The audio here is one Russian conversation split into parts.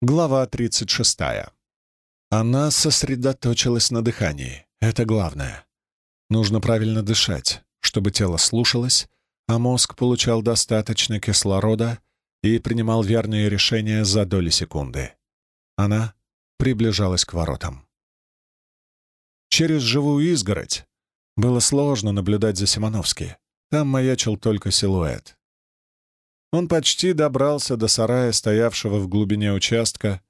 Глава 36. Она сосредоточилась на дыхании. Это главное. Нужно правильно дышать, чтобы тело слушалось, а мозг получал достаточно кислорода и принимал верные решения за доли секунды. Она приближалась к воротам. Через живую изгородь было сложно наблюдать за Симоновски. Там маячил только силуэт. Он почти добрался до сарая, стоявшего в глубине участка.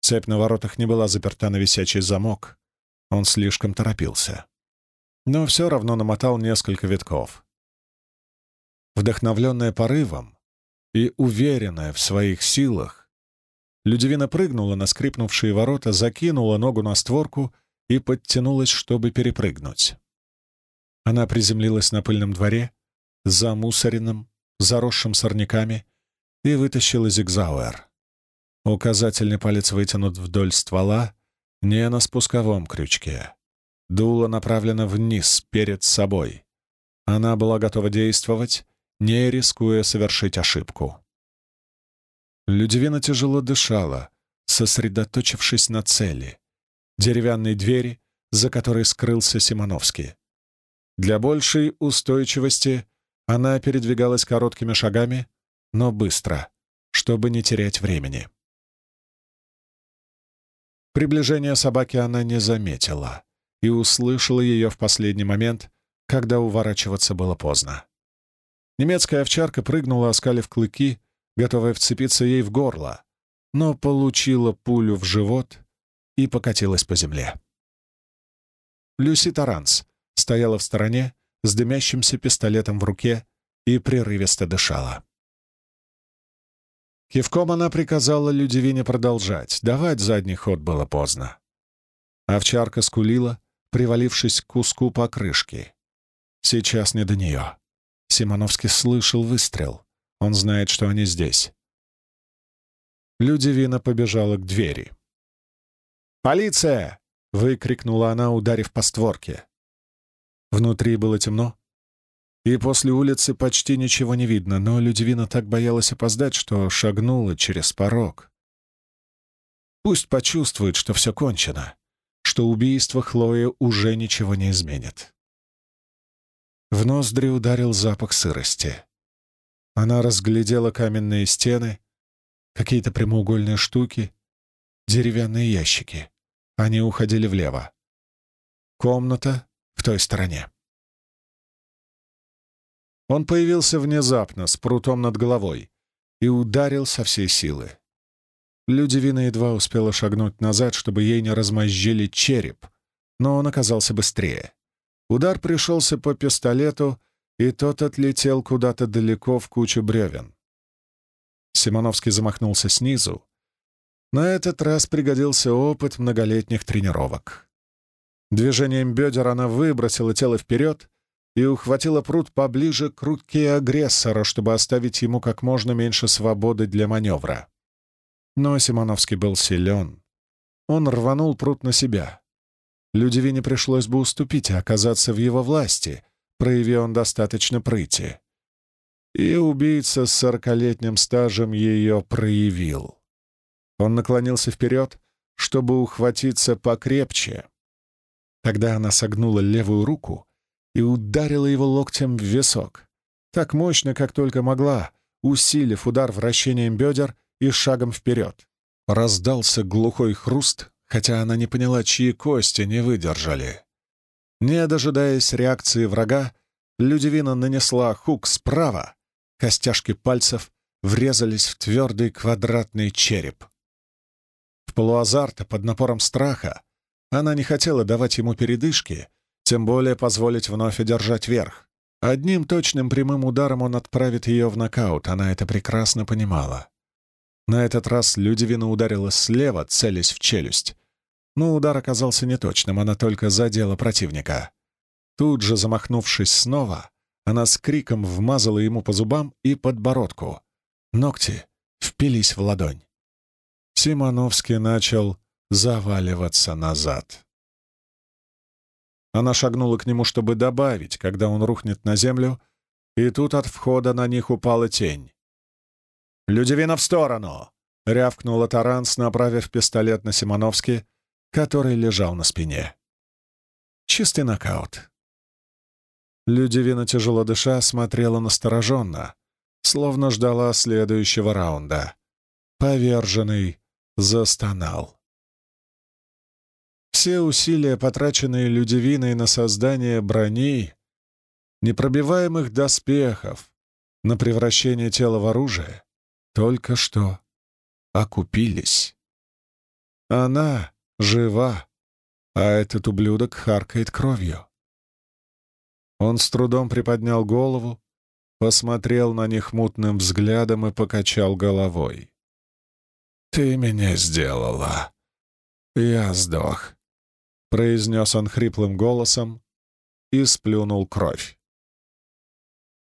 Цепь на воротах не была заперта на висячий замок. Он слишком торопился. Но все равно намотал несколько витков. Вдохновленная порывом и уверенная в своих силах, Людивина прыгнула на скрипнувшие ворота, закинула ногу на створку и подтянулась, чтобы перепрыгнуть. Она приземлилась на пыльном дворе, замусоренном, заросшим сорняками, и вытащила зигзауэр. Указательный палец вытянут вдоль ствола, не на спусковом крючке. Дуло направлено вниз, перед собой. Она была готова действовать, не рискуя совершить ошибку. Людивина тяжело дышала, сосредоточившись на цели — деревянной двери, за которой скрылся Симоновский. Для большей устойчивости она передвигалась короткими шагами, но быстро, чтобы не терять времени. Приближение собаки она не заметила и услышала ее в последний момент, когда уворачиваться было поздно. Немецкая овчарка прыгнула, оскалив клыки, готовая вцепиться ей в горло, но получила пулю в живот и покатилась по земле. Люси Таранс стояла в стороне с дымящимся пистолетом в руке и прерывисто дышала. Кивком она приказала Людивине продолжать, давать задний ход было поздно. Овчарка скулила, привалившись к куску покрышки. Сейчас не до нее. Симоновский слышал выстрел. Он знает, что они здесь. Людивина побежала к двери. «Полиция!» — выкрикнула она, ударив по створке. Внутри было темно, и после улицы почти ничего не видно, но Людивина так боялась опоздать, что шагнула через порог. Пусть почувствует, что все кончено, что убийство Хлои уже ничего не изменит. В ноздри ударил запах сырости. Она разглядела каменные стены, какие-то прямоугольные штуки, деревянные ящики. Они уходили влево. Комната той стороне. Он появился внезапно, с прутом над головой, и ударил со всей силы. Людивина едва успела шагнуть назад, чтобы ей не размозжили череп, но он оказался быстрее. Удар пришелся по пистолету, и тот отлетел куда-то далеко в кучу бревен. Симоновский замахнулся снизу. На этот раз пригодился опыт многолетних тренировок. Движением бедер она выбросила тело вперед и ухватила пруд поближе к руке агрессора, чтобы оставить ему как можно меньше свободы для маневра. Но Симоновский был силен. Он рванул пруд на себя. Людивине пришлось бы уступить и оказаться в его власти, прояви он достаточно прыти. И убийца с сорокалетним стажем ее проявил. Он наклонился вперед, чтобы ухватиться покрепче, Тогда она согнула левую руку и ударила его локтем в висок. Так мощно, как только могла, усилив удар вращением бедер и шагом вперед. Раздался глухой хруст, хотя она не поняла, чьи кости не выдержали. Не дожидаясь реакции врага, Людивина нанесла хук справа, костяшки пальцев врезались в твердый квадратный череп. В полуазарта под напором страха она не хотела давать ему передышки, тем более позволить вновь одержать верх. Одним точным прямым ударом он отправит ее в нокаут, она это прекрасно понимала. На этот раз Людивина ударила слева, целясь в челюсть. Но удар оказался неточным, она только задела противника. Тут же, замахнувшись снова, она с криком вмазала ему по зубам и подбородку. Ногти впились в ладонь. Симоновский начал заваливаться назад. Она шагнула к нему, чтобы добавить, когда он рухнет на землю, и тут от входа на них упала тень. «Людивина в сторону!» — рявкнула Таранс, направив пистолет на Симоновски, который лежал на спине. Чистый нокаут. Людивина, тяжело дыша, смотрела настороженно, словно ждала следующего раунда. Поверженный застонал. Все усилия, потраченные Людивиной на создание брони, непробиваемых доспехов, на превращение тела в оружие, только что окупились. Она жива, а этот ублюдок харкает кровью. Он с трудом приподнял голову, посмотрел на них мутным взглядом и покачал головой. «Ты меня сделала. Я сдох», — произнес он хриплым голосом и сплюнул кровь.